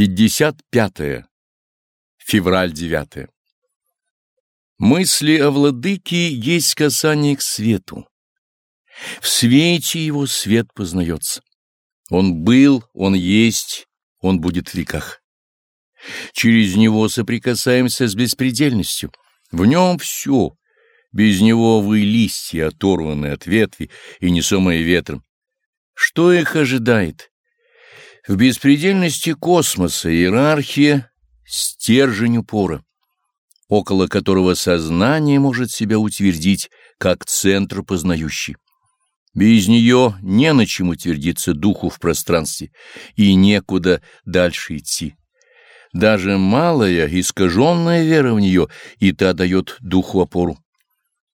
55. -е. Февраль 9. Мысли о владыке есть касание к свету. В свете его свет познается. Он был, он есть, он будет в веках. Через него соприкасаемся с беспредельностью. В нем все. Без него вы листья, оторванные от ветви и несомые ветром. Что их ожидает? В беспредельности космоса иерархия — стержень упора, около которого сознание может себя утвердить как центр познающий. Без нее не на чем утвердиться духу в пространстве и некуда дальше идти. Даже малая, искаженная вера в нее и та дает духу опору.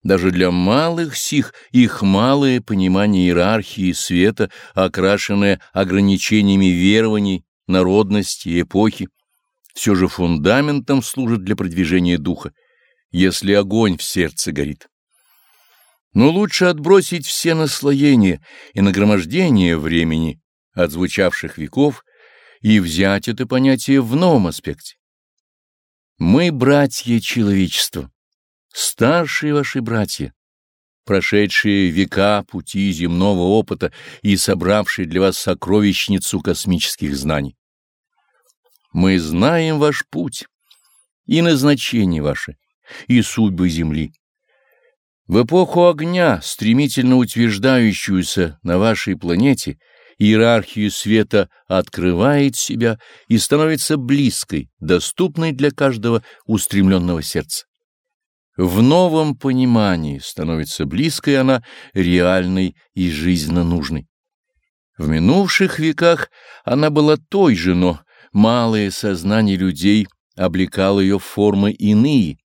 Даже для малых сих их малое понимание иерархии света, окрашенное ограничениями верований, народности и эпохи, все же фундаментом служит для продвижения духа, если огонь в сердце горит. Но лучше отбросить все наслоения и нагромождения времени от звучавших веков и взять это понятие в новом аспекте. Мы братья человечества старшие ваши братья, прошедшие века пути земного опыта и собравшие для вас сокровищницу космических знаний. Мы знаем ваш путь и назначение ваше, и судьбы Земли. В эпоху огня, стремительно утверждающуюся на вашей планете, иерархию света открывает себя и становится близкой, доступной для каждого устремленного сердца. В новом понимании становится близкой она реальной и жизненно нужной. В минувших веках она была той же, но малое сознание людей облекало ее формы иные,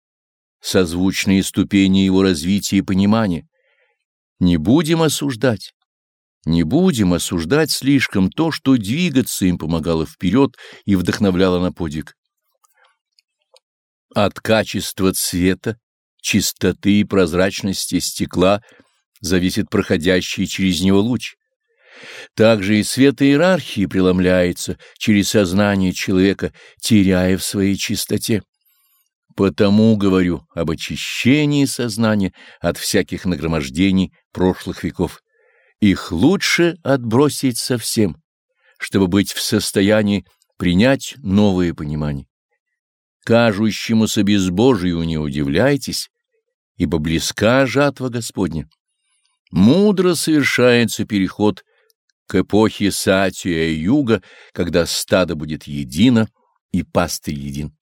созвучные ступени его развития и понимания. Не будем осуждать. Не будем осуждать слишком то, что двигаться им помогало вперед и вдохновляло на подвиг. От качества цвета чистоты и прозрачности стекла зависит проходящий через него луч. Также и свет иерархии преломляется через сознание человека, теряя в своей чистоте. Потому говорю об очищении сознания от всяких нагромождений прошлых веков. Их лучше отбросить совсем, чтобы быть в состоянии принять новые понимания кажущемуся безбожию не удивляйтесь, ибо близка жатва Господня. Мудро совершается переход к эпохе Сатия и Юга, когда стадо будет едино и пастырь един.